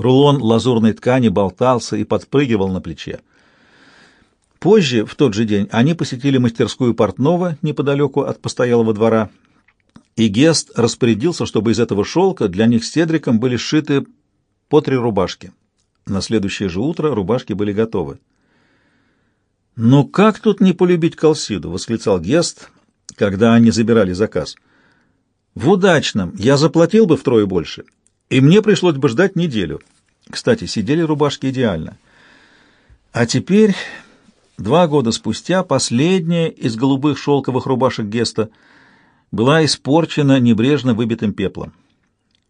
Рулон лазурной ткани болтался и подпрыгивал на плече. Позже, в тот же день, они посетили мастерскую портного неподалеку от постоялого двора, и Гест распорядился, чтобы из этого шелка для них с Седриком были сшиты по три рубашки. На следующее же утро рубашки были готовы. «Ну как тут не полюбить Калсиду?» — восклицал Гест, когда они забирали заказ. «В удачном я заплатил бы втрое больше, и мне пришлось бы ждать неделю. Кстати, сидели рубашки идеально. А теперь, два года спустя, последняя из голубых шелковых рубашек Геста была испорчена небрежно выбитым пеплом.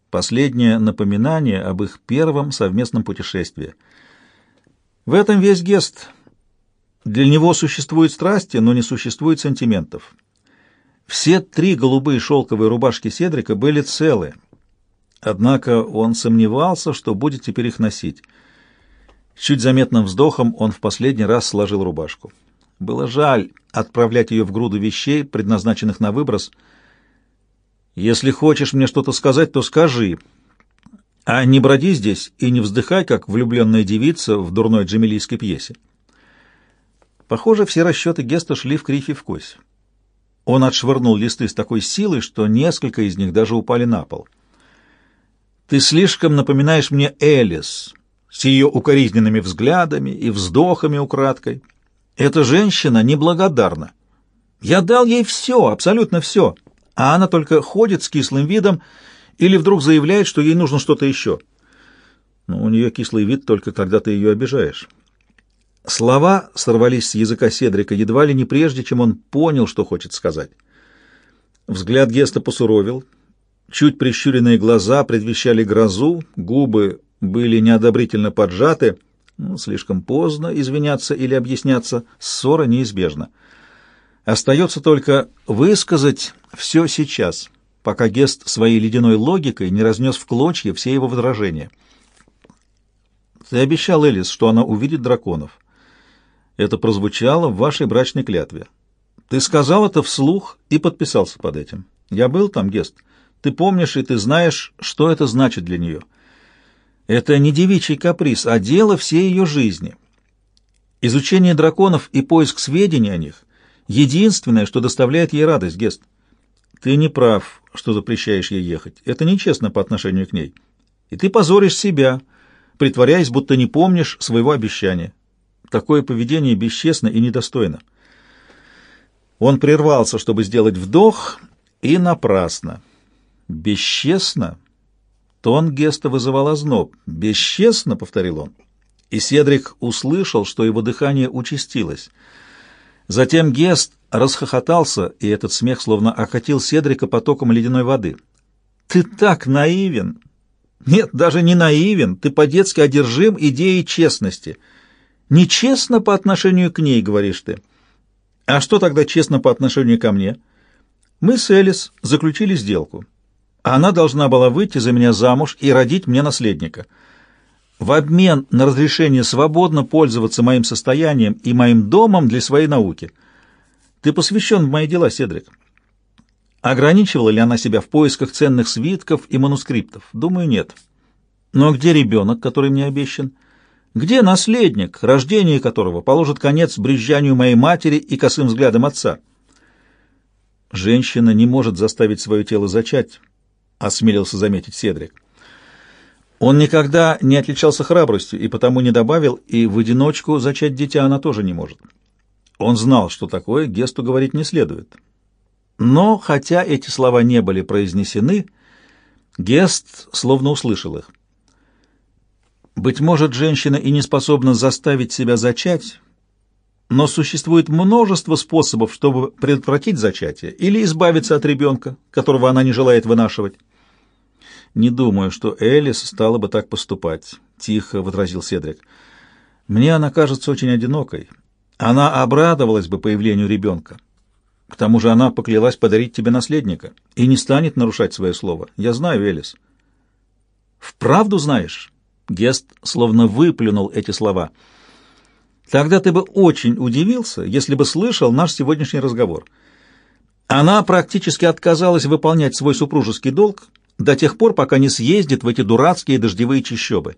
Последнее напоминание об их первом совместном путешествии. В этом весь Гест — для него существуют страсти, но не существует сантиментов. Все три голубые шелковые рубашки Седрика были целы, однако он сомневался, что будет теперь их носить. Чуть заметным вздохом он в последний раз сложил рубашку. Было жаль отправлять ее в груду вещей, предназначенных на выброс. «Если хочешь мне что-то сказать, то скажи», а не броди здесь и не вздыхай, как влюбленная девица в дурной джемилийской пьесе. Похоже, все расчеты Геста шли в крифе в кось. Он отшвырнул листы с такой силой, что несколько из них даже упали на пол. «Ты слишком напоминаешь мне Элис с ее укоризненными взглядами и вздохами украдкой. Эта женщина неблагодарна. Я дал ей все, абсолютно все, а она только ходит с кислым видом или вдруг заявляет, что ей нужно что-то еще. Но у нее кислый вид только когда ты ее обижаешь». Слова сорвались с языка Седрика едва ли не прежде, чем он понял, что хочет сказать. Взгляд Геста посуровил, чуть прищуренные глаза предвещали грозу, губы были неодобрительно поджаты. Ну, слишком поздно извиняться или объясняться, ссора неизбежна. Остается только высказать все сейчас, пока Гест своей ледяной логикой не разнес в клочья все его возражения. «Ты обещал Элис, что она увидит драконов». Это прозвучало в вашей брачной клятве. Ты сказал это вслух и подписался под этим. Я был там, Гест. Ты помнишь и ты знаешь, что это значит для нее. Это не девичий каприз, а дело всей ее жизни. Изучение драконов и поиск сведений о них — единственное, что доставляет ей радость, Гест. Ты не прав, что запрещаешь ей ехать. Это нечестно по отношению к ней. И ты позоришь себя, притворяясь, будто не помнишь своего обещания. Такое поведение бесчестно и недостойно. Он прервался, чтобы сделать вдох, и напрасно. «Бесчестно?» Тон Геста вызывал озноб. «Бесчестно?» — повторил он. И Седрик услышал, что его дыхание участилось. Затем Гест расхохотался, и этот смех словно окатил Седрика потоком ледяной воды. «Ты так наивен!» «Нет, даже не наивен, ты по-детски одержим идеей честности». Нечестно по отношению к ней, говоришь ты. А что тогда честно по отношению ко мне? Мы с Элис заключили сделку. Она должна была выйти за меня замуж и родить мне наследника. В обмен на разрешение свободно пользоваться моим состоянием и моим домом для своей науки. Ты посвящен в мои дела, Седрик. Ограничивала ли она себя в поисках ценных свитков и манускриптов? Думаю, нет. Но где ребенок, который мне обещан? — где наследник, рождение которого положит конец брюзжанию моей матери и косым взглядам отца? Женщина не может заставить свое тело зачать, осмелился заметить Седрик. Он никогда не отличался храбростью и потому не добавил, и в одиночку зачать дитя она тоже не может. Он знал, что такое Гесту говорить не следует. Но, хотя эти слова не были произнесены, Гест словно услышал их. Быть может, женщина и не способна заставить себя зачать, но существует множество способов, чтобы предотвратить зачатие или избавиться от ребенка, которого она не желает вынашивать. «Не думаю, что Элис стала бы так поступать», — тихо возразил Седрик. «Мне она кажется очень одинокой. Она обрадовалась бы появлению ребенка. К тому же она поклялась подарить тебе наследника и не станет нарушать свое слово. Я знаю Элис». «Вправду знаешь?» Гест словно выплюнул эти слова. «Тогда ты бы очень удивился, если бы слышал наш сегодняшний разговор. Она практически отказалась выполнять свой супружеский долг до тех пор, пока не съездит в эти дурацкие дождевые чащобы.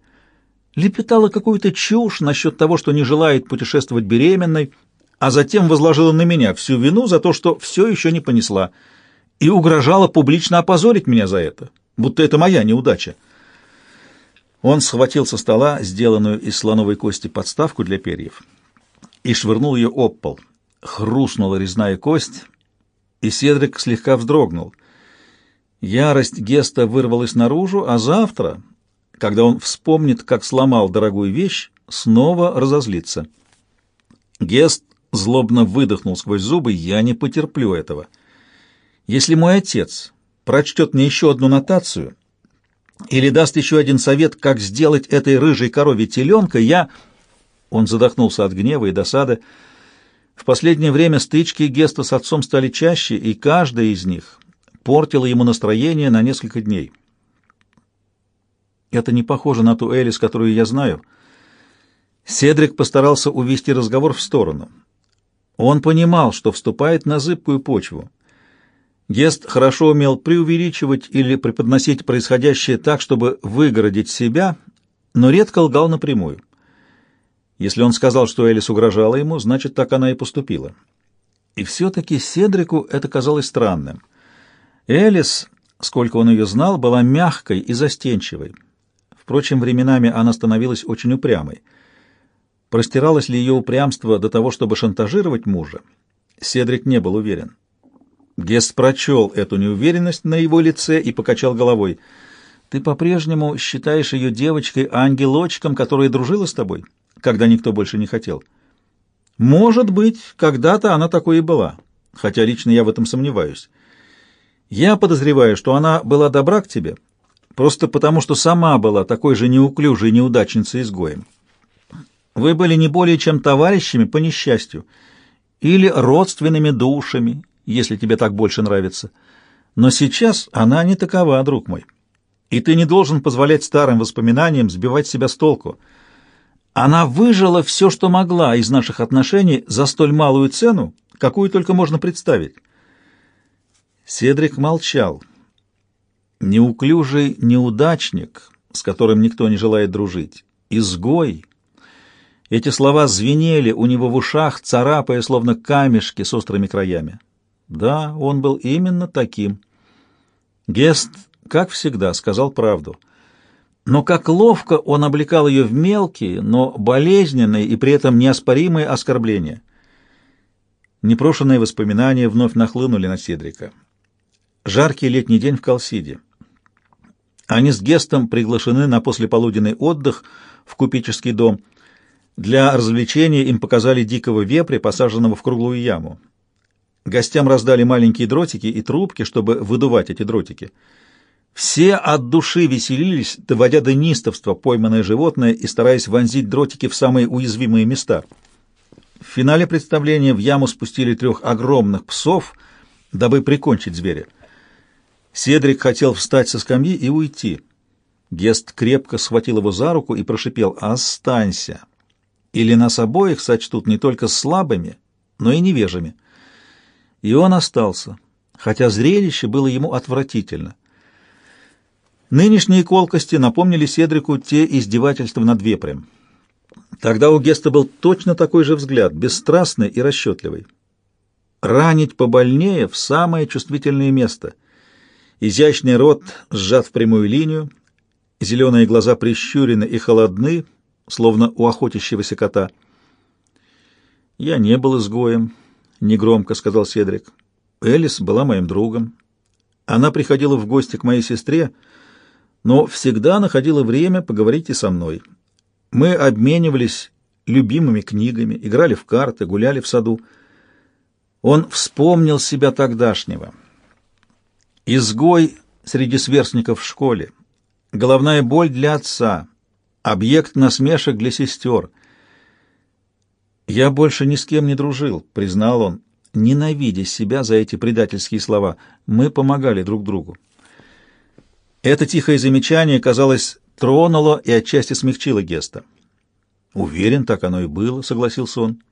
лепетала какую-то чушь насчет того, что не желает путешествовать беременной, а затем возложила на меня всю вину за то, что все еще не понесла, и угрожала публично опозорить меня за это, будто это моя неудача. Он схватил со стола сделанную из слоновой кости подставку для перьев и швырнул ее об пол. Хрустнула резная кость, и Седрик слегка вздрогнул. Ярость Геста вырвалась наружу, а завтра, когда он вспомнит, как сломал дорогую вещь, снова разозлится. Гест злобно выдохнул сквозь зубы, «Я не потерплю этого. Если мой отец прочтет мне еще одну нотацию или даст еще один совет, как сделать этой рыжей корове теленка, я...» Он задохнулся от гнева и досады. В последнее время стычки Геста с отцом стали чаще, и каждая из них портила ему настроение на несколько дней. Это не похоже на ту Элис, которую я знаю. Седрик постарался увести разговор в сторону. Он понимал, что вступает на зыбкую почву. Гест хорошо умел преувеличивать или преподносить происходящее так, чтобы выгородить себя, но редко лгал напрямую. Если он сказал, что Элис угрожала ему, значит, так она и поступила. И все-таки Седрику это казалось странным. Элис, сколько он ее знал, была мягкой и застенчивой. Впрочем, временами она становилась очень упрямой. Простиралось ли ее упрямство до того, чтобы шантажировать мужа? Седрик не был уверен. Гест прочел эту неуверенность на его лице и покачал головой. «Ты по-прежнему считаешь ее девочкой-ангелочком, которая дружила с тобой?» когда никто больше не хотел. Может быть, когда-то она такой и была, хотя лично я в этом сомневаюсь. Я подозреваю, что она была добра к тебе, просто потому что сама была такой же неуклюжей неудачницей-изгоем. Вы были не более чем товарищами по несчастью или родственными душами, если тебе так больше нравится. Но сейчас она не такова, друг мой. И ты не должен позволять старым воспоминаниям сбивать себя с толку — она выжила все, что могла из наших отношений за столь малую цену, какую только можно представить. Седрик молчал. Неуклюжий неудачник, с которым никто не желает дружить. Изгой. Эти слова звенели у него в ушах, царапая, словно камешки с острыми краями. Да, он был именно таким. Гест, как всегда, сказал правду — но как ловко он облекал ее в мелкие, но болезненные и при этом неоспоримые оскорбления. Непрошенные воспоминания вновь нахлынули на Седрика. Жаркий летний день в Калсиде. Они с Гестом приглашены на послеполуденный отдых в купеческий дом. Для развлечения им показали дикого вепря, посаженного в круглую яму. Гостям раздали маленькие дротики и трубки, чтобы выдувать эти дротики — все от души веселились, доводя до неистовства пойманное животное и стараясь вонзить дротики в самые уязвимые места. В финале представления в яму спустили трех огромных псов, дабы прикончить зверя. Седрик хотел встать со скамьи и уйти. Гест крепко схватил его за руку и прошипел «Останься!» Или нас обоих сочтут не только слабыми, но и невежими. И он остался, хотя зрелище было ему отвратительно. Нынешние колкости напомнили Седрику те издевательства над вепрем. Тогда у Геста был точно такой же взгляд, бесстрастный и расчетливый. Ранить побольнее в самое чувствительное место. Изящный рот сжат в прямую линию, зеленые глаза прищурены и холодны, словно у охотящегося кота. «Я не был изгоем», — негромко сказал Седрик. «Элис была моим другом. Она приходила в гости к моей сестре, — но всегда находила время поговорить и со мной. Мы обменивались любимыми книгами, играли в карты, гуляли в саду. Он вспомнил себя тогдашнего. Изгой среди сверстников в школе, головная боль для отца, объект насмешек для сестер. «Я больше ни с кем не дружил», — признал он, ненавидя себя за эти предательские слова. «Мы помогали друг другу». Это тихое замечание, казалось, тронуло и отчасти смягчило Геста. «Уверен, так оно и было», — согласился он.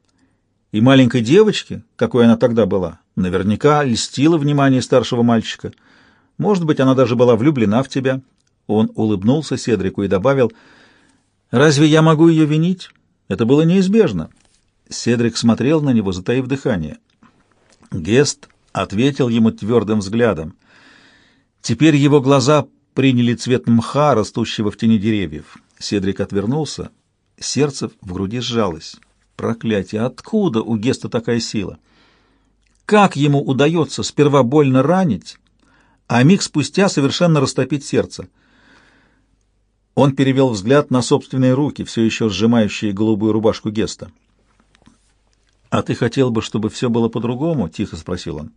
«И маленькой девочке, какой она тогда была, наверняка льстила внимание старшего мальчика. Может быть, она даже была влюблена в тебя». Он улыбнулся Седрику и добавил, Разве я могу ее винить? Это было неизбежно. Седрик смотрел на него, затаив дыхание. Гест ответил ему твердым взглядом. Теперь его глаза приняли цвет мха, растущего в тени деревьев. Седрик отвернулся. Сердце в груди сжалось. Проклятие! Откуда у Геста такая сила? Как ему удается сперва больно ранить, а миг спустя совершенно растопить сердце? Он перевел взгляд на собственные руки, все еще сжимающие голубую рубашку Геста. «А ты хотел бы, чтобы все было по-другому?» — тихо спросил он.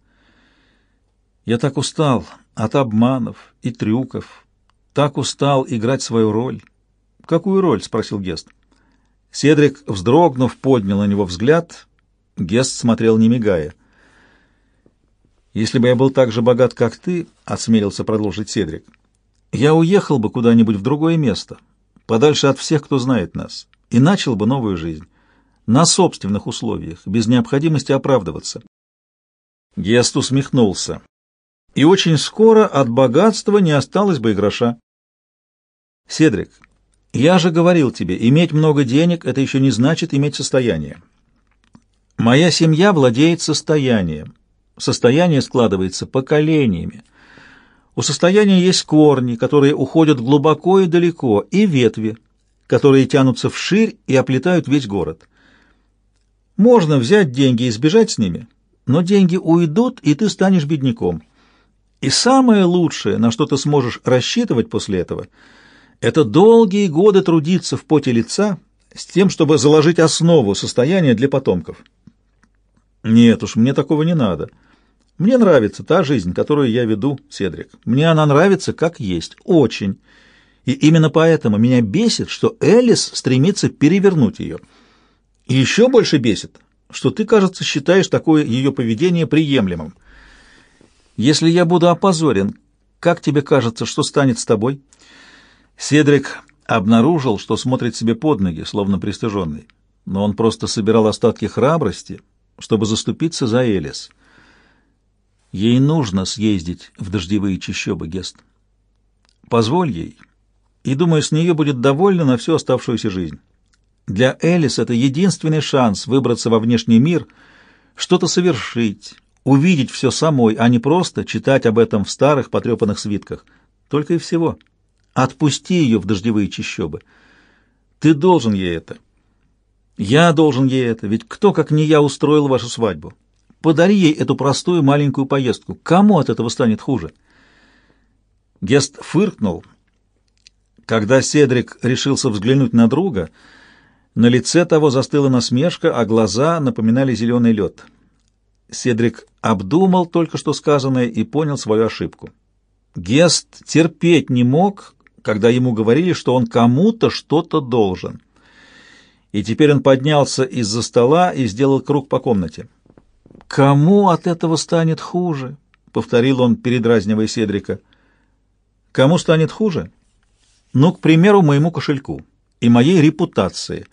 «Я так устал от обманов и трюков, так устал играть свою роль». «Какую роль?» — спросил Гест. Седрик, вздрогнув, поднял на него взгляд. Гест смотрел, не мигая. «Если бы я был так же богат, как ты», — осмелился продолжить Седрик, — «я уехал бы куда-нибудь в другое место, подальше от всех, кто знает нас, и начал бы новую жизнь, на собственных условиях, без необходимости оправдываться». Гест усмехнулся. «И очень скоро от богатства не осталось бы и гроша». «Седрик, я же говорил тебе, иметь много денег — это еще не значит иметь состояние. Моя семья владеет состоянием» Состояние складывается поколениями. У состояния есть корни, которые уходят глубоко и далеко, и ветви, которые тянутся вширь и оплетают весь город. Можно взять деньги и сбежать с ними, но деньги уйдут, и ты станешь бедняком. И самое лучшее, на что ты сможешь рассчитывать после этого, это долгие годы трудиться в поте лица с тем, чтобы заложить основу состояния для потомков. Нет уж, мне такого не надо. Мне нравится та жизнь, которую я веду, Седрик. Мне она нравится как есть, очень. И именно поэтому меня бесит, что Элис стремится перевернуть ее. И еще больше бесит, что ты, кажется, считаешь такое ее поведение приемлемым. Если я буду опозорен, как тебе кажется, что станет с тобой? Седрик обнаружил, что смотрит себе под ноги, словно пристыженный. Но он просто собирал остатки храбрости, чтобы заступиться за Элис. Ей нужно съездить в дождевые чащобы, Гест. Позволь ей, и, думаю, с нее будет довольна на всю оставшуюся жизнь. Для Элис это единственный шанс выбраться во внешний мир, что-то совершить, увидеть все самой, а не просто читать об этом в старых потрепанных свитках. Только и всего. Отпусти ее в дождевые чащобы. Ты должен ей это. Я должен ей это, ведь кто, как не я, устроил вашу свадьбу? Подари ей эту простую маленькую поездку. Кому от этого станет хуже?» Гест фыркнул. Когда Седрик решился взглянуть на друга, на лице того застыла насмешка, а глаза напоминали зеленый лед. Седрик обдумал только что сказанное и понял свою ошибку. Гест терпеть не мог, когда ему говорили, что он кому-то что-то должен. И теперь он поднялся из-за стола и сделал круг по комнате. «Кому от этого станет хуже?» — повторил он, передразнивая Седрика. «Кому станет хуже? Ну, к примеру, моему кошельку и моей репутации,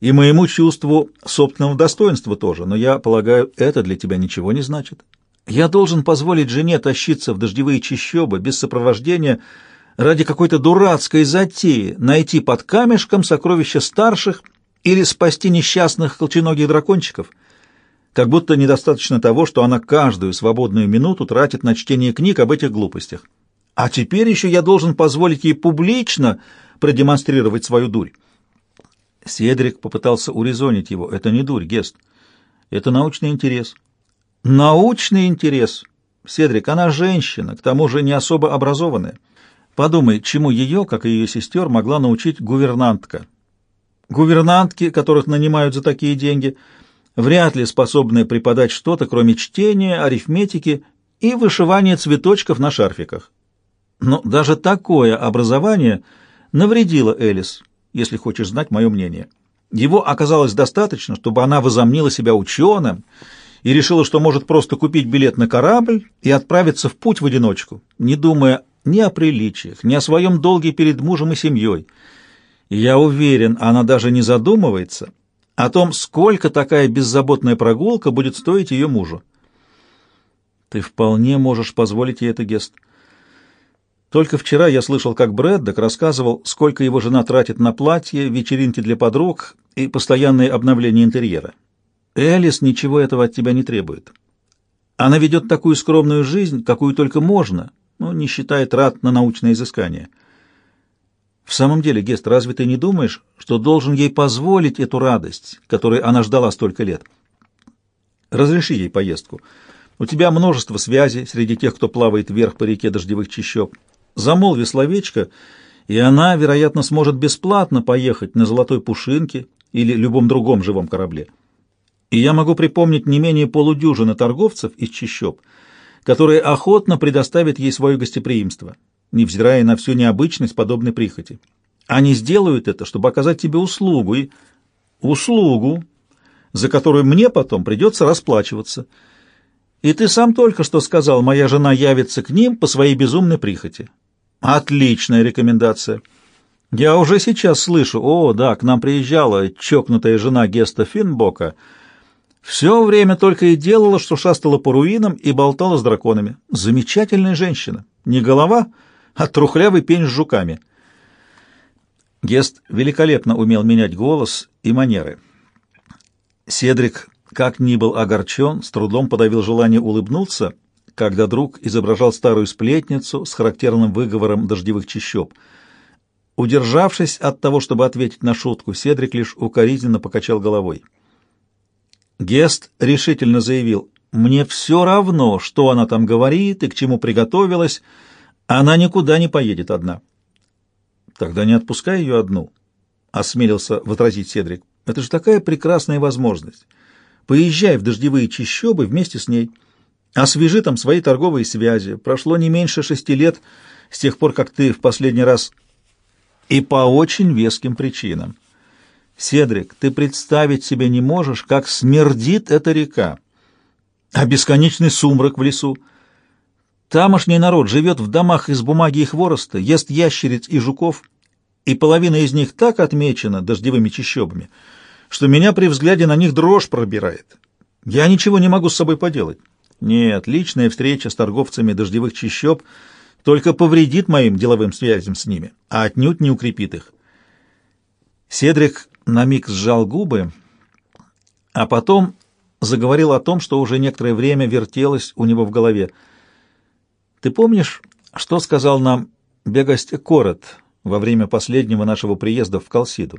и моему чувству собственного достоинства тоже, но я полагаю, это для тебя ничего не значит. Я должен позволить жене тащиться в дождевые чащобы без сопровождения ради какой-то дурацкой затеи, найти под камешком сокровища старших или спасти несчастных колченогих дракончиков» как будто недостаточно того, что она каждую свободную минуту тратит на чтение книг об этих глупостях. А теперь еще я должен позволить ей публично продемонстрировать свою дурь. Седрик попытался урезонить его. Это не дурь, Гест. Это научный интерес. Научный интерес. Седрик, она женщина, к тому же не особо образованная. Подумай, чему ее, как и ее сестер, могла научить гувернантка. Гувернантки, которых нанимают за такие деньги – вряд ли способны преподать что-то, кроме чтения, арифметики и вышивания цветочков на шарфиках. Но даже такое образование навредило Элис, если хочешь знать мое мнение. Его оказалось достаточно, чтобы она возомнила себя ученым и решила, что может просто купить билет на корабль и отправиться в путь в одиночку, не думая ни о приличиях, ни о своем долге перед мужем и семьей. Я уверен, она даже не задумывается о том, сколько такая беззаботная прогулка будет стоить ее мужу. Ты вполне можешь позволить ей это, Гест. Только вчера я слышал, как Брэддок рассказывал, сколько его жена тратит на платье, вечеринки для подруг и постоянные обновления интерьера. Элис ничего этого от тебя не требует. Она ведет такую скромную жизнь, какую только можно, но не считает рад на научное изыскание. В самом деле, Гест, разве ты не думаешь, что должен ей позволить эту радость, которой она ждала столько лет? Разреши ей поездку. У тебя множество связей среди тех, кто плавает вверх по реке дождевых чащоб. Замолви словечко, и она, вероятно, сможет бесплатно поехать на Золотой Пушинке или любом другом живом корабле. И я могу припомнить не менее полудюжины торговцев из чащоб, которые охотно предоставят ей свое гостеприимство, невзирая на всю необычность подобной прихоти. Они сделают это, чтобы оказать тебе услугу, и услугу, за которую мне потом придется расплачиваться. И ты сам только что сказал, моя жена явится к ним по своей безумной прихоти. Отличная рекомендация. Я уже сейчас слышу, о, да, к нам приезжала чокнутая жена Геста Финбока. Все время только и делала, что шастала по руинам и болтала с драконами. Замечательная женщина. Не голова, а трухлявый пень с жуками. Гест великолепно умел менять голос и манеры. Седрик, как ни был огорчен, с трудом подавил желание улыбнуться — когда друг изображал старую сплетницу с характерным выговором дождевых чащоб. Удержавшись от того, чтобы ответить на шутку, Седрик лишь укоризненно покачал головой. Гест решительно заявил, «Мне все равно, что она там говорит и к чему приготовилась, она никуда не поедет одна». «Тогда не отпускай ее одну», — осмелился возразить Седрик. «Это же такая прекрасная возможность. Поезжай в дождевые чащобы вместе с ней». Освежи там свои торговые связи. Прошло не меньше шести лет с тех пор, как ты в последний раз... И по очень веским причинам. Седрик, ты представить себе не можешь, как смердит эта река. А бесконечный сумрак в лесу. Тамошний народ живет в домах из бумаги и хвороста, ест ящериц и жуков, и половина из них так отмечена дождевыми чащобами, что меня при взгляде на них дрожь пробирает. Я ничего не могу с собой поделать. Нет, личная встреча с торговцами дождевых чащоб только повредит моим деловым связям с ними, а отнюдь не укрепит их. Седрик на миг сжал губы, а потом заговорил о том, что уже некоторое время вертелось у него в голове. «Ты помнишь, что сказал нам Бегость Корот во время последнего нашего приезда в Калсиду?»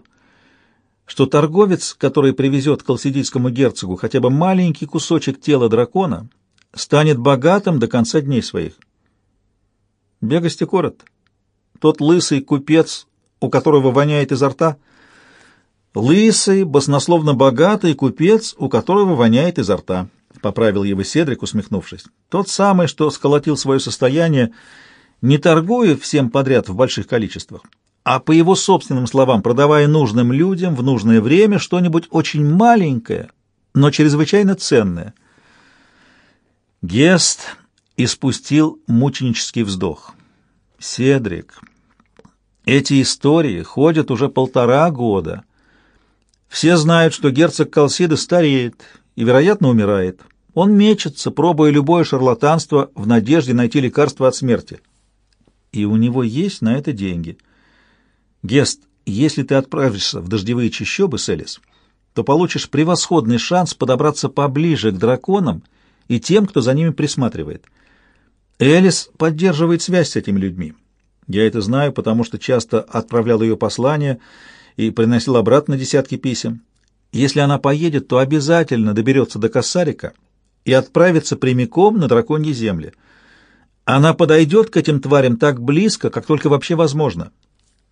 что торговец, который привезет колсидийскому герцогу хотя бы маленький кусочек тела дракона, станет богатым до конца дней своих. Бегости корот. Тот лысый купец, у которого воняет изо рта. Лысый, баснословно богатый купец, у которого воняет изо рта. Поправил его Седрик, усмехнувшись. Тот самый, что сколотил свое состояние, не торгуя всем подряд в больших количествах, а по его собственным словам, продавая нужным людям в нужное время что-нибудь очень маленькое, но чрезвычайно ценное. Гест испустил мученический вздох. «Седрик, эти истории ходят уже полтора года. Все знают, что герцог Калсида стареет и, вероятно, умирает. Он мечется, пробуя любое шарлатанство в надежде найти лекарство от смерти. И у него есть на это деньги. Гест, если ты отправишься в дождевые чащобы, Селис, то получишь превосходный шанс подобраться поближе к драконам и тем, кто за ними присматривает. Элис поддерживает связь с этими людьми. Я это знаю, потому что часто отправлял ее послания и приносил обратно десятки писем. Если она поедет, то обязательно доберется до Кассарика и отправится прямиком на драконьи земли. Она подойдет к этим тварям так близко, как только вообще возможно.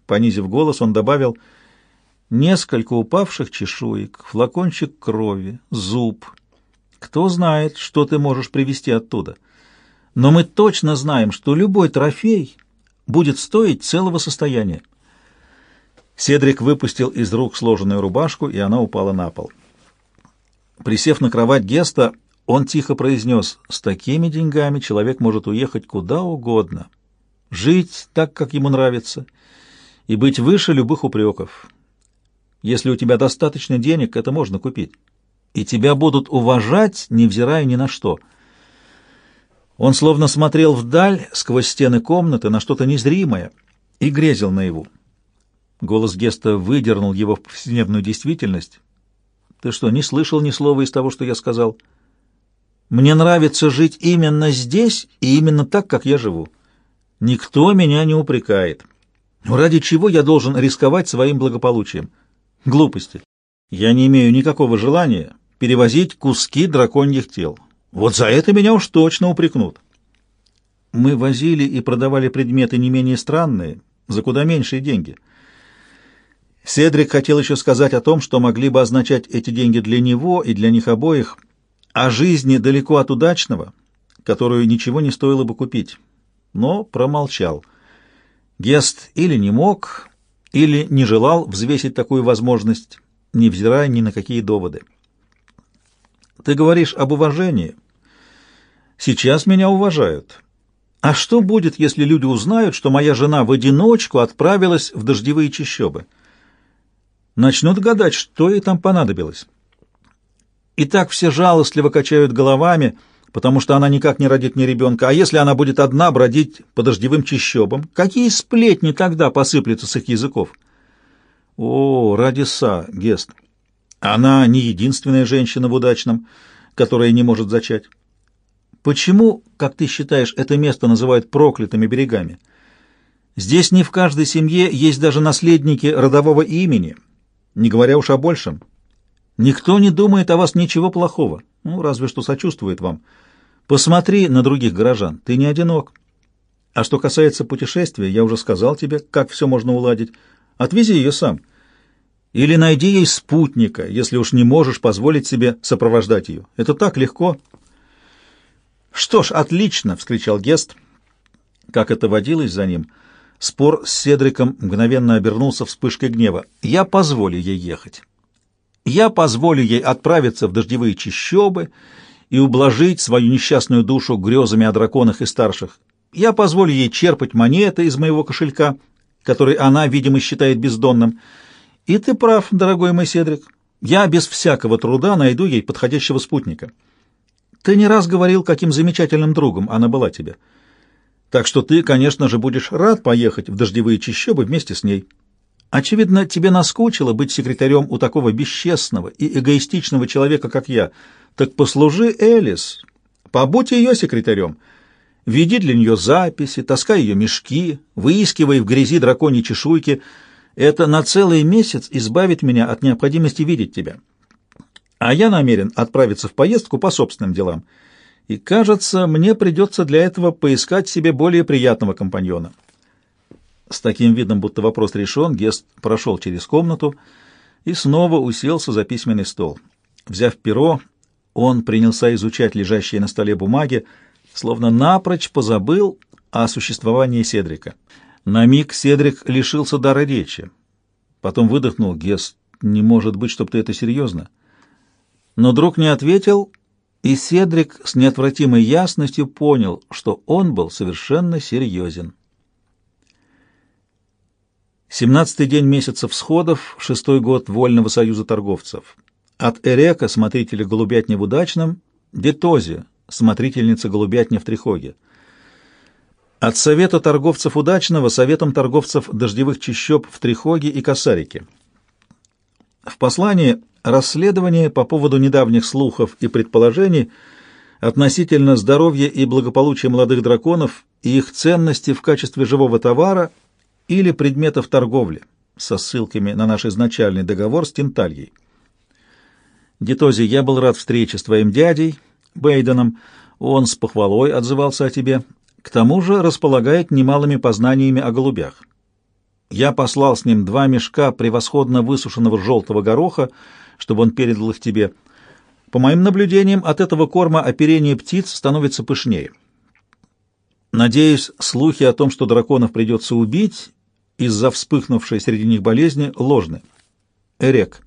Понизив голос, он добавил несколько упавших чешуек, флакончик крови, зуб, кто знает, что ты можешь привезти оттуда. Но мы точно знаем, что любой трофей будет стоить целого состояния. Седрик выпустил из рук сложенную рубашку, и она упала на пол. Присев на кровать Геста, он тихо произнес, «С такими деньгами человек может уехать куда угодно, жить так, как ему нравится, и быть выше любых упреков. Если у тебя достаточно денег, это можно купить» и тебя будут уважать, невзирая ни на что. Он словно смотрел вдаль, сквозь стены комнаты, на что-то незримое, и грезил наяву. Голос Геста выдернул его в повседневную действительность. «Ты что, не слышал ни слова из того, что я сказал?» «Мне нравится жить именно здесь и именно так, как я живу. Никто меня не упрекает. Но ради чего я должен рисковать своим благополучием? Глупости. Я не имею никакого желания перевозить куски драконьих тел. Вот за это меня уж точно упрекнут. Мы возили и продавали предметы не менее странные, за куда меньшие деньги. Седрик хотел еще сказать о том, что могли бы означать эти деньги для него и для них обоих, о жизни далеко от удачного, которую ничего не стоило бы купить, но промолчал. Гест или не мог, или не желал взвесить такую возможность, невзирая ни на какие доводы. Ты говоришь об уважении. Сейчас меня уважают. А что будет, если люди узнают, что моя жена в одиночку отправилась в дождевые чащобы? Начнут гадать, что ей там понадобилось. И так все жалостливо качают головами, потому что она никак не родит ни ребенка. А если она будет одна бродить по дождевым чащобам, какие сплетни тогда посыплются с их языков? О, Радиса, Гест, она не единственная женщина в удачном, которая не может зачать. Почему, как ты считаешь, это место называют проклятыми берегами? Здесь не в каждой семье есть даже наследники родового имени, не говоря уж о большем. Никто не думает о вас ничего плохого, ну, разве что сочувствует вам. Посмотри на других горожан, ты не одинок. А что касается путешествия, я уже сказал тебе, как все можно уладить. Отвези ее сам. Или найди ей спутника, если уж не можешь позволить себе сопровождать ее. Это так легко. Что ж, отлично, вскричал Гест. Как это водилось за ним, спор с Седриком мгновенно обернулся вспышкой гнева. Я позволю ей ехать. Я позволю ей отправиться в дождевые чащобы и ублажить свою несчастную душу грезами о драконах и старших. Я позволю ей черпать монеты из моего кошелька, который она, видимо, считает бездонным, и ты прав, дорогой мой Седрик. Я без всякого труда найду ей подходящего спутника. Ты не раз говорил, каким замечательным другом она была тебе. Так что ты, конечно же, будешь рад поехать в дождевые чащобы вместе с ней. Очевидно, тебе наскучило быть секретарем у такого бесчестного и эгоистичного человека, как я. Так послужи Элис, побудь ее секретарем. Веди для нее записи, таскай ее мешки, выискивай в грязи драконьи чешуйки — это на целый месяц избавит меня от необходимости видеть тебя. А я намерен отправиться в поездку по собственным делам. И, кажется, мне придется для этого поискать себе более приятного компаньона. С таким видом, будто вопрос решен, Гест прошел через комнату и снова уселся за письменный стол. Взяв перо, он принялся изучать лежащие на столе бумаги, словно напрочь позабыл о существовании Седрика. На миг Седрик лишился дара речи. Потом выдохнул. «Гес, не может быть, чтоб ты это серьезно». Но друг не ответил, и Седрик с неотвратимой ясностью понял, что он был совершенно серьезен. Семнадцатый день месяца всходов, шестой год Вольного союза торговцев. От Эрека, смотрителя голубятни в Удачном, Детози, смотрительница голубятни в Трихоге. От Совета торговцев удачного Советом торговцев дождевых чащоб в Трихоге и Косарике. В послании расследование по поводу недавних слухов и предположений относительно здоровья и благополучия молодых драконов и их ценности в качестве живого товара или предметов торговли со ссылками на наш изначальный договор с Тентальей. Дитози, я был рад встрече с твоим дядей, Бейденом. Он с похвалой отзывался о тебе, к тому же располагает немалыми познаниями о голубях. Я послал с ним два мешка превосходно высушенного желтого гороха, чтобы он передал их тебе. По моим наблюдениям, от этого корма оперение птиц становится пышнее. Надеюсь, слухи о том, что драконов придется убить из-за вспыхнувшей среди них болезни, ложны. Эрек.